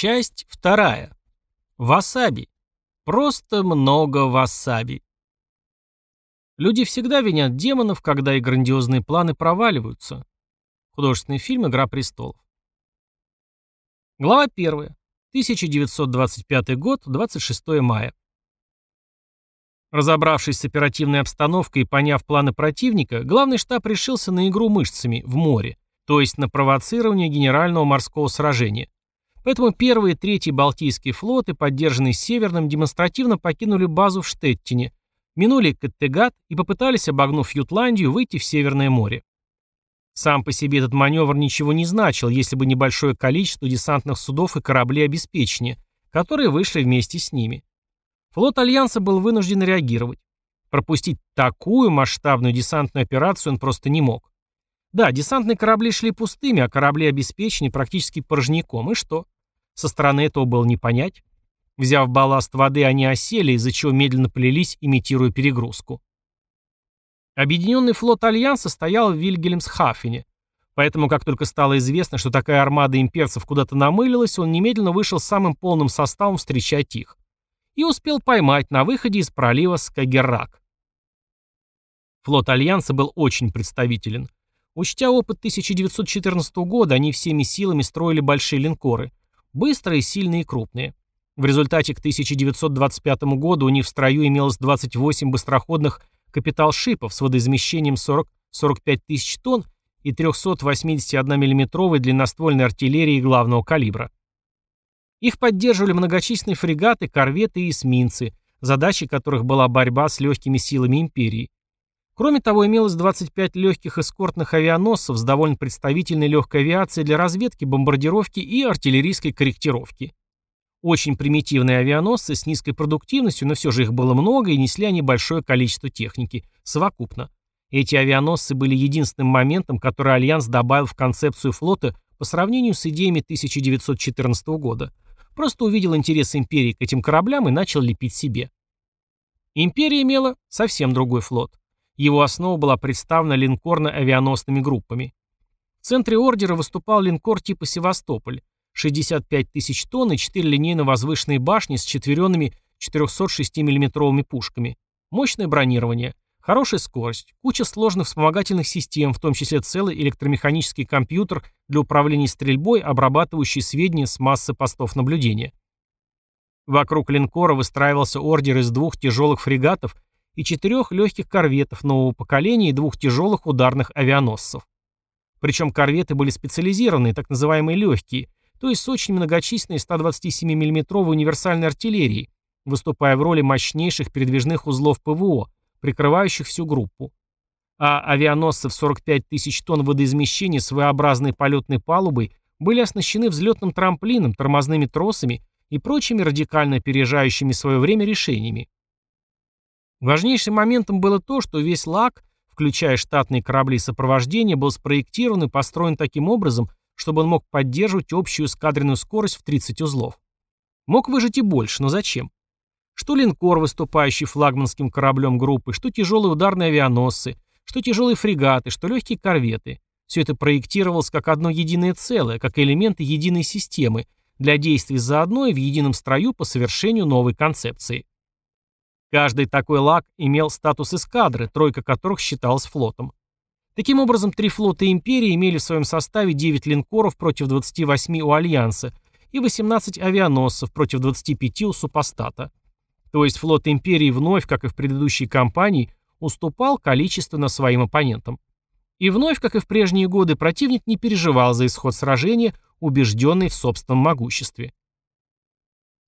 Часть вторая. Васаби. Просто много васаби. Люди всегда винят демонов, когда их грандиозные планы проваливаются. Художественный фильм «Игра престолов». Глава 1. 1925 год, 26 мая. Разобравшись с оперативной обстановкой и поняв планы противника, главный штаб решился на игру мышцами в море, то есть на провоцирование генерального морского сражения. Поэтому первый и третий Балтийские флоты, поддержанные Северным, демонстративно покинули базу в Штеттине, минули Каттегат и попытались, обогнув Ютландию, выйти в Северное море. Сам по себе этот маневр ничего не значил, если бы небольшое количество десантных судов и кораблей обеспечения, которые вышли вместе с ними. Флот Альянса был вынужден реагировать. Пропустить такую масштабную десантную операцию он просто не мог. Да, десантные корабли шли пустыми, а корабли обеспечены практически порожняком. И что? Со стороны этого было не понять. Взяв балласт воды, они осели, из-за чего медленно плелись, имитируя перегрузку. Объединенный флот Альянса стоял в Вильгельмсхафене. Поэтому, как только стало известно, что такая армада имперцев куда-то намылилась, он немедленно вышел самым полным составом встречать их. И успел поймать на выходе из пролива Скагеррак. Флот Альянса был очень представителен. Учтя опыт 1914 года, они всеми силами строили большие линкоры, Быстрые, сильные и крупные. В результате к 1925 году у них в строю имелось 28 быстроходных капитал-шипов с водоизмещением 40-45 тысяч тонн и 381 миллиметровой длинноствольной артиллерии главного калибра. Их поддерживали многочисленные фрегаты, корветы и эсминцы, задачей которых была борьба с легкими силами империи. Кроме того, имелось 25 легких эскортных авианосцев с довольно представительной легкой авиацией для разведки, бомбардировки и артиллерийской корректировки. Очень примитивные авианосцы с низкой продуктивностью, но все же их было много и несли они большое количество техники, совокупно. Эти авианосцы были единственным моментом, который Альянс добавил в концепцию флота по сравнению с идеями 1914 года. Просто увидел интерес империи к этим кораблям и начал лепить себе. Империя имела совсем другой флот. Его основа была представлена линкорно-авианосными группами. В центре ордера выступал линкор типа «Севастополь», 65 тысяч тонн и 4 линейно-возвышенные башни с четверенными 406 миллиметровыми пушками. Мощное бронирование, хорошая скорость, куча сложных вспомогательных систем, в том числе целый электромеханический компьютер для управления стрельбой, обрабатывающий сведения с массы постов наблюдения. Вокруг линкора выстраивался ордер из двух тяжелых фрегатов и четырех легких корветов нового поколения и двух тяжелых ударных авианосцев. Причем корветы были специализированные, так называемые легкие, то есть с очень многочисленной 127 миллиметровой универсальной артиллерией, выступая в роли мощнейших передвижных узлов ПВО, прикрывающих всю группу. А авианосцы в 45 тысяч тонн водоизмещения с V-образной полетной палубой были оснащены взлетным трамплином, тормозными тросами и прочими радикально опережающими свое время решениями. Важнейшим моментом было то, что весь лак, включая штатные корабли сопровождения, был спроектирован и построен таким образом, чтобы он мог поддерживать общую эскадренную скорость в 30 узлов. Мог выжить и больше, но зачем? Что линкор, выступающий флагманским кораблем группы, что тяжелые ударные авианосцы, что тяжелые фрегаты, что легкие корветы. Все это проектировалось как одно единое целое, как элементы единой системы, для действий заодно и в едином строю по совершению новой концепции. Каждый такой лаг имел статус эскадры, тройка которых считалась флотом. Таким образом, три флота Империи имели в своем составе 9 линкоров против 28 у Альянса и 18 авианосцев против 25 у супостата. То есть флот Империи вновь, как и в предыдущей кампании, уступал количественно своим оппонентам. И вновь, как и в прежние годы, противник не переживал за исход сражения, убежденный в собственном могуществе.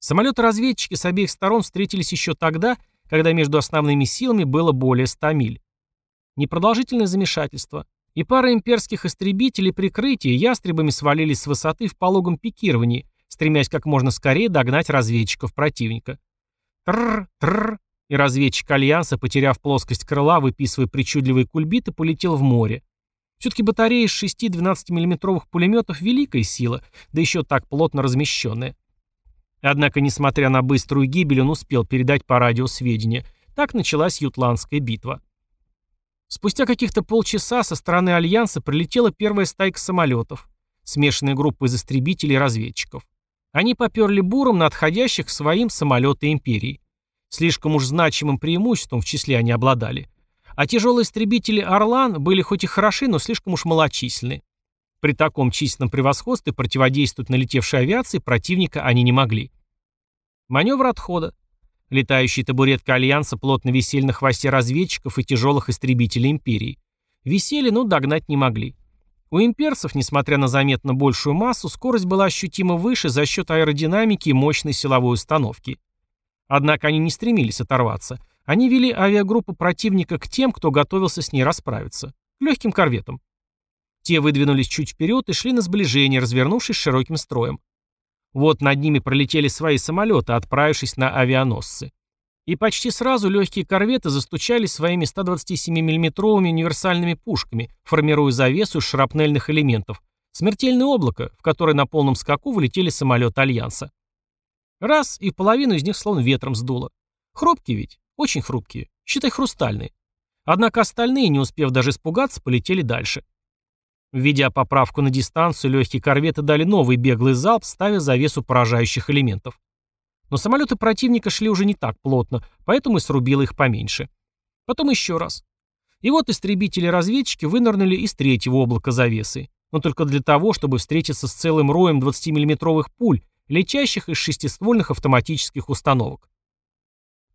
Самолеты-разведчики с обеих сторон встретились еще тогда, когда между основными силами было более 100 миль. Непродолжительное замешательство. И пара имперских истребителей прикрытия ястребами свалились с высоты в пологом пикировании, стремясь как можно скорее догнать разведчиков противника. Тррр, тррр, и разведчик Альянса, потеряв плоскость крыла, выписывая причудливые кульбиты, полетел в море. Все-таки батарея из 6 12 миллиметровых пулеметов – великая сила, да еще так плотно размещенная. Однако, несмотря на быструю гибель, он успел передать по радио сведения. Так началась Ютландская битва. Спустя каких-то полчаса со стороны Альянса прилетела первая стайка самолетов, смешанная группа из истребителей и разведчиков. Они поперли буром на отходящих к своим самолеты империи. Слишком уж значимым преимуществом в числе они обладали. А тяжелые истребители «Орлан» были хоть и хороши, но слишком уж малочисленны. При таком численном превосходстве противодействовать налетевшей авиации противника они не могли. Маневр отхода. Летающие табуретки Альянса плотно висели на хвосте разведчиков и тяжелых истребителей Империи. Висели, но догнать не могли. У имперцев, несмотря на заметно большую массу, скорость была ощутимо выше за счет аэродинамики и мощной силовой установки. Однако они не стремились оторваться. Они вели авиагруппу противника к тем, кто готовился с ней расправиться. К легким корветам. Те выдвинулись чуть вперед и шли на сближение, развернувшись широким строем. Вот над ними пролетели свои самолеты, отправившись на авианосцы. И почти сразу легкие корветы застучали своими 127 миллиметровыми универсальными пушками, формируя завесу из шрапнельных элементов. Смертельное облако, в которое на полном скаку вылетели самолеты Альянса. Раз, и половину из них словно ветром сдуло. Хрупкие ведь, очень хрупкие, считай хрустальные. Однако остальные, не успев даже испугаться, полетели дальше. Введя поправку на дистанцию, легкие корветы дали новый беглый залп, ставя завесу поражающих элементов. Но самолеты противника шли уже не так плотно, поэтому и срубило их поменьше. Потом еще раз. И вот истребители-разведчики вынырнули из третьего облака завесы, но только для того, чтобы встретиться с целым роем 20-миллиметровых пуль, летящих из шестиствольных автоматических установок.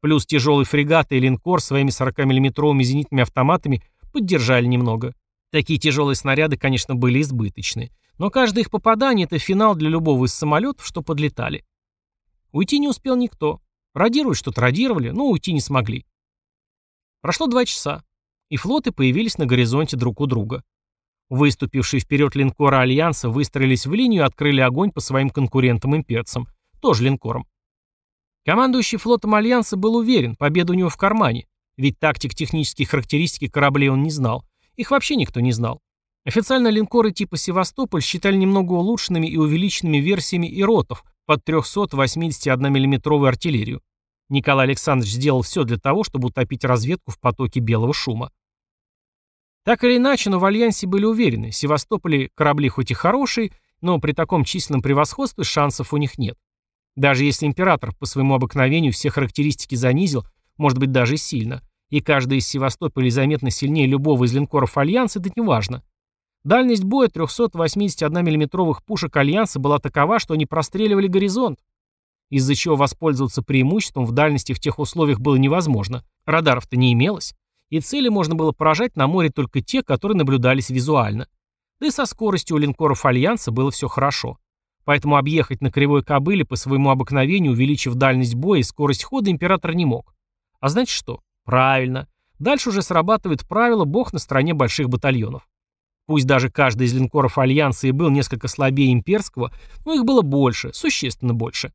Плюс тяжелый фрегат и линкор своими 40-миллиметровыми зенитными автоматами поддержали немного. Такие тяжелые снаряды, конечно, были избыточны. Но каждое их попадание – это финал для любого из самолетов, что подлетали. Уйти не успел никто. Радировать что-то радировали, но уйти не смогли. Прошло два часа, и флоты появились на горизонте друг у друга. Выступившие вперед линкоры Альянса выстроились в линию и открыли огонь по своим конкурентам-имперцам, тоже линкорам. Командующий флотом Альянса был уверен, победа у него в кармане, ведь тактик-технические характеристики кораблей он не знал, их вообще никто не знал. Официально линкоры типа «Севастополь» считали немного улучшенными и увеличенными версиями иротов под 381 миллиметровую артиллерию. Николай Александрович сделал все для того, чтобы утопить разведку в потоке белого шума. Так или иначе, но в Альянсе были уверены, в Севастополе корабли хоть и хорошие, но при таком численном превосходстве шансов у них нет. Даже если император по своему обыкновению все характеристики занизил, может быть даже сильно, и каждый из Севастополя заметно сильнее любого из линкоров Альянса, это не важно. Дальность боя 381 миллиметровых пушек Альянса была такова, что они простреливали горизонт, из-за чего воспользоваться преимуществом в дальности в тех условиях было невозможно. Радаров-то не имелось, и цели можно было поражать на море только те, которые наблюдались визуально. Да и со скоростью у линкоров Альянса было все хорошо. Поэтому объехать на кривой кобыле по своему обыкновению, увеличив дальность боя и скорость хода, император не мог. А значит что? Правильно. Дальше уже срабатывает правило «бог на стороне больших батальонов». Пусть даже каждый из линкоров Альянса и был несколько слабее имперского, но их было больше, существенно больше.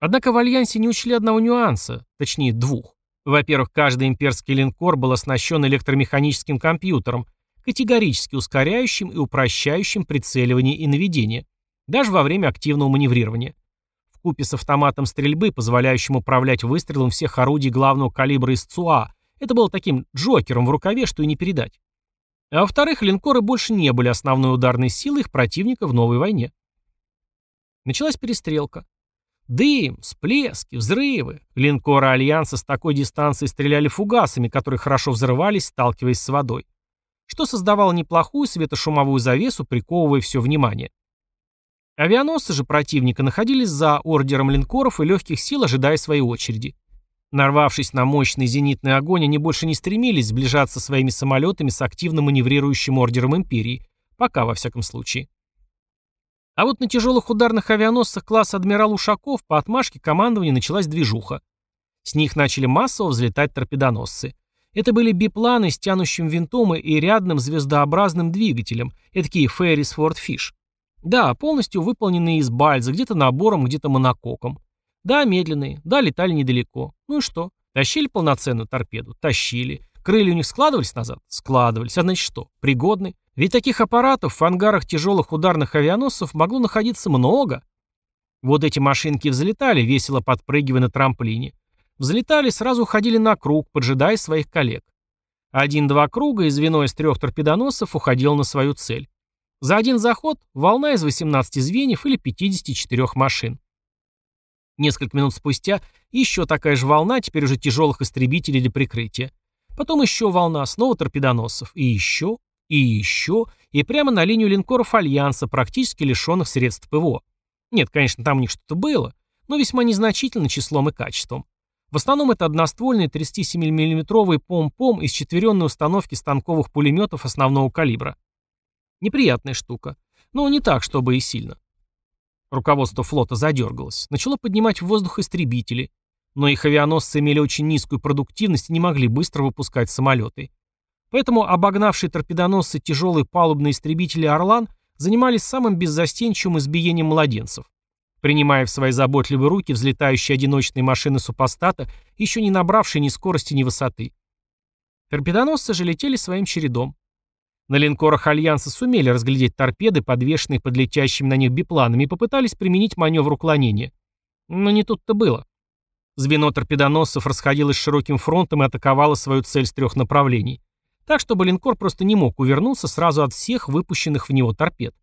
Однако в Альянсе не учли одного нюанса, точнее двух. Во-первых, каждый имперский линкор был оснащен электромеханическим компьютером, категорически ускоряющим и упрощающим прицеливание и наведение, даже во время активного маневрирования вкупе с автоматом стрельбы, позволяющим управлять выстрелом всех орудий главного калибра из ЦУА. Это было таким джокером в рукаве, что и не передать. А во-вторых, линкоры больше не были основной ударной силой их противника в новой войне. Началась перестрелка. Дым, всплески, взрывы. Линкоры Альянса с такой дистанции стреляли фугасами, которые хорошо взрывались, сталкиваясь с водой. Что создавало неплохую светошумовую завесу, приковывая все внимание. Авианосцы же противника находились за ордером линкоров и легких сил, ожидая своей очереди. Нарвавшись на мощный зенитный огонь, они больше не стремились сближаться своими самолетами с активно маневрирующим ордером империи. Пока, во всяком случае. А вот на тяжелых ударных авианосцах класса «Адмирал Ушаков» по отмашке командования началась движуха. С них начали массово взлетать торпедоносцы. Это были бипланы с тянущим винтом и рядным звездообразным двигателем, эдакие Феррис Форд Фиш. Да, полностью выполненные из бальза, где-то набором, где-то монококом. Да, медленные, да, летали недалеко. Ну и что? Тащили полноценную торпеду? Тащили. Крылья у них складывались назад? Складывались. А значит что? Пригодны? Ведь таких аппаратов в ангарах тяжелых ударных авианосцев могло находиться много. Вот эти машинки взлетали, весело подпрыгивая на трамплине. Взлетали, сразу уходили на круг, поджидая своих коллег. Один-два круга, и звено из трех торпедоносцев уходило на свою цель. За один заход волна из 18 звеньев или 54 машин. Несколько минут спустя еще такая же волна, теперь уже тяжелых истребителей для прикрытия. Потом еще волна, снова торпедоносцев. И еще, и еще, и прямо на линию линкоров Альянса, практически лишенных средств ПВО. Нет, конечно, там у них что-то было, но весьма незначительно числом и качеством. В основном это одноствольные 37 миллиметровые пом-пом из четверенной установки станковых пулеметов основного калибра. Неприятная штука, но не так, чтобы и сильно. Руководство флота задергалось, начало поднимать в воздух истребители, но их авианосцы имели очень низкую продуктивность и не могли быстро выпускать самолеты. Поэтому обогнавшие торпедоносцы тяжелые палубные истребители «Орлан» занимались самым беззастенчивым избиением младенцев принимая в свои заботливые руки взлетающие одиночные машины супостата, еще не набравшие ни скорости, ни высоты. Торпедоносцы же летели своим чередом. На линкорах Альянса сумели разглядеть торпеды, подвешенные под летящими на них бипланами, и попытались применить маневр уклонения. Но не тут-то было. Звено торпедоносцев расходилось широким фронтом и атаковало свою цель с трех направлений. Так, чтобы линкор просто не мог увернуться сразу от всех выпущенных в него торпед.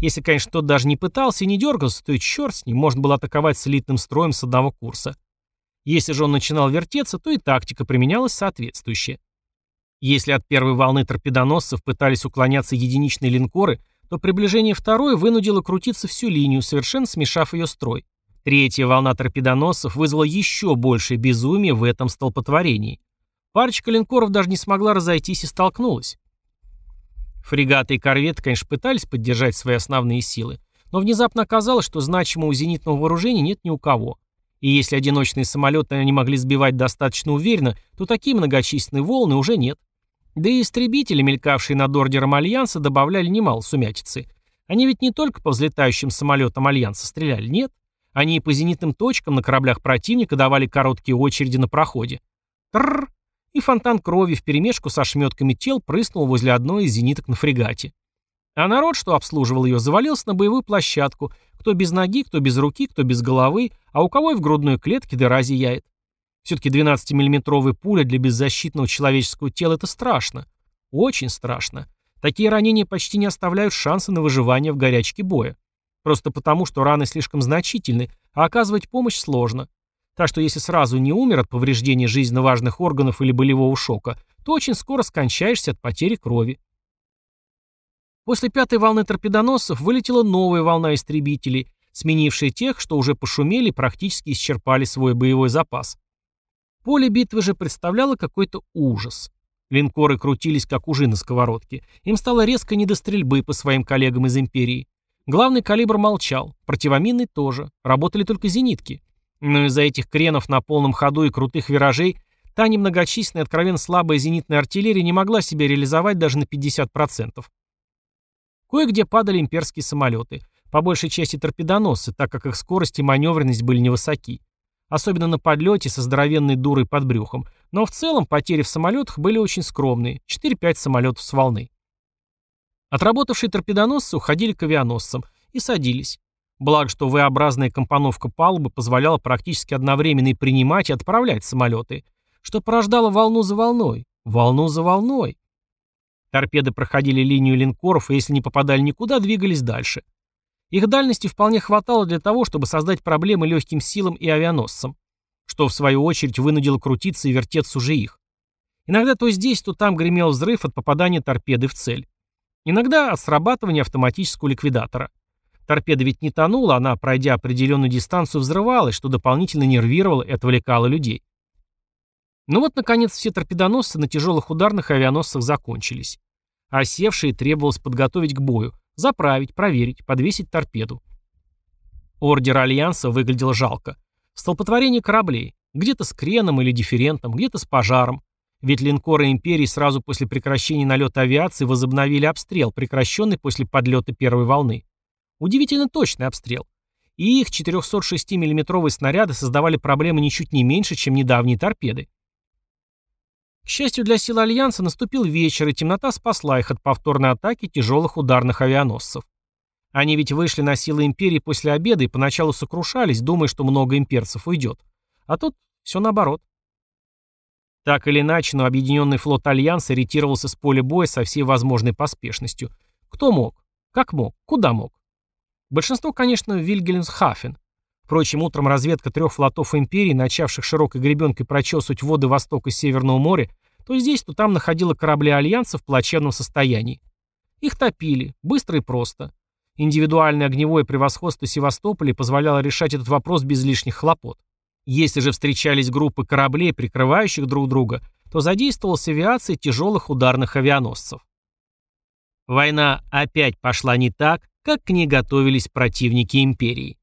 Если, конечно, тот даже не пытался и не дергался, то и черт с ним, можно было атаковать слитным строем с одного курса. Если же он начинал вертеться, то и тактика применялась соответствующая. Если от первой волны торпедоносцев пытались уклоняться единичные линкоры, то приближение второй вынудило крутиться всю линию, совершенно смешав ее строй. Третья волна торпедоносцев вызвала еще большее безумие в этом столпотворении. Парочка линкоров даже не смогла разойтись и столкнулась. Фрегаты и корветы, конечно, пытались поддержать свои основные силы, но внезапно оказалось, что значимого зенитного вооружения нет ни у кого. И если одиночные самолеты они могли сбивать достаточно уверенно, то такие многочисленные волны уже нет. Да и истребители, мелькавшие над ордером Альянса, добавляли немало сумятицы. Они ведь не только по взлетающим самолетам Альянса стреляли, нет. Они и по зенитным точкам на кораблях противника давали короткие очереди на проходе. Трррр, и фонтан крови вперемешку со шметками тел прыснул возле одной из зениток на фрегате. А народ, что обслуживал ее, завалился на боевую площадку, кто без ноги, кто без руки, кто без головы, а у кого и в грудной клетке дыра зияет. Все-таки 12-миллиметровая пуля для беззащитного человеческого тела – это страшно. Очень страшно. Такие ранения почти не оставляют шанса на выживание в горячке боя. Просто потому, что раны слишком значительны, а оказывать помощь сложно. Так что если сразу не умер от повреждения жизненно важных органов или болевого шока, то очень скоро скончаешься от потери крови. После пятой волны торпедоносцев вылетела новая волна истребителей, сменившая тех, что уже пошумели и практически исчерпали свой боевой запас. Поле битвы же представляло какой-то ужас. Линкоры крутились, как ужи на сковородке. Им стало резко не до стрельбы по своим коллегам из Империи. Главный калибр молчал, противоминный тоже, работали только зенитки. Но из-за этих кренов на полном ходу и крутых виражей та немногочисленная откровенно слабая зенитная артиллерия не могла себя реализовать даже на 50%. Кое-где падали имперские самолеты, по большей части торпедоносцы, так как их скорость и маневренность были невысоки. Особенно на подлете со здоровенной дурой под брюхом. Но в целом потери в самолетах были очень скромные – 4-5 самолетов с волны. Отработавшие торпедоносцы уходили к авианосцам и садились. Благо, что V-образная компоновка палубы позволяла практически одновременно и принимать, и отправлять самолеты, что порождало волну за волной, волну за волной. Торпеды проходили линию линкоров, и если не попадали никуда, двигались дальше. Их дальности вполне хватало для того, чтобы создать проблемы легким силам и авианосцам, что в свою очередь вынудило крутиться и вертеться уже их. Иногда то здесь, то там гремел взрыв от попадания торпеды в цель. Иногда от срабатывания автоматического ликвидатора. Торпеда ведь не тонула, она, пройдя определенную дистанцию, взрывалась, что дополнительно нервировало и отвлекало людей. Ну вот, наконец, все торпедоносцы на тяжелых ударных авианосцах закончились. А севшие требовалось подготовить к бою, заправить, проверить, подвесить торпеду. Ордер Альянса выглядел жалко. Столпотворение кораблей. Где-то с креном или дифферентом, где-то с пожаром. Ведь линкоры Империи сразу после прекращения налета авиации возобновили обстрел, прекращенный после подлета первой волны. Удивительно точный обстрел. И их 406 миллиметровые снаряды создавали проблемы ничуть не меньше, чем недавние торпеды. К счастью для сил Альянса, наступил вечер, и темнота спасла их от повторной атаки тяжелых ударных авианосцев. Они ведь вышли на силы Империи после обеда и поначалу сокрушались, думая, что много имперцев уйдет. А тут все наоборот. Так или иначе, но объединенный флот Альянса ретировался с поля боя со всей возможной поспешностью. Кто мог? Как мог? Куда мог? Большинство, конечно, Вильгельмсхафен. Впрочем, утром разведка трех флотов империи, начавших широкой гребенкой прочесывать воды Востока и Северного моря, то здесь, то там находила корабли Альянса в плачевном состоянии. Их топили, быстро и просто. Индивидуальное огневое превосходство Севастополя позволяло решать этот вопрос без лишних хлопот. Если же встречались группы кораблей, прикрывающих друг друга, то задействовалась авиация тяжелых ударных авианосцев. Война опять пошла не так, как к ней готовились противники империи.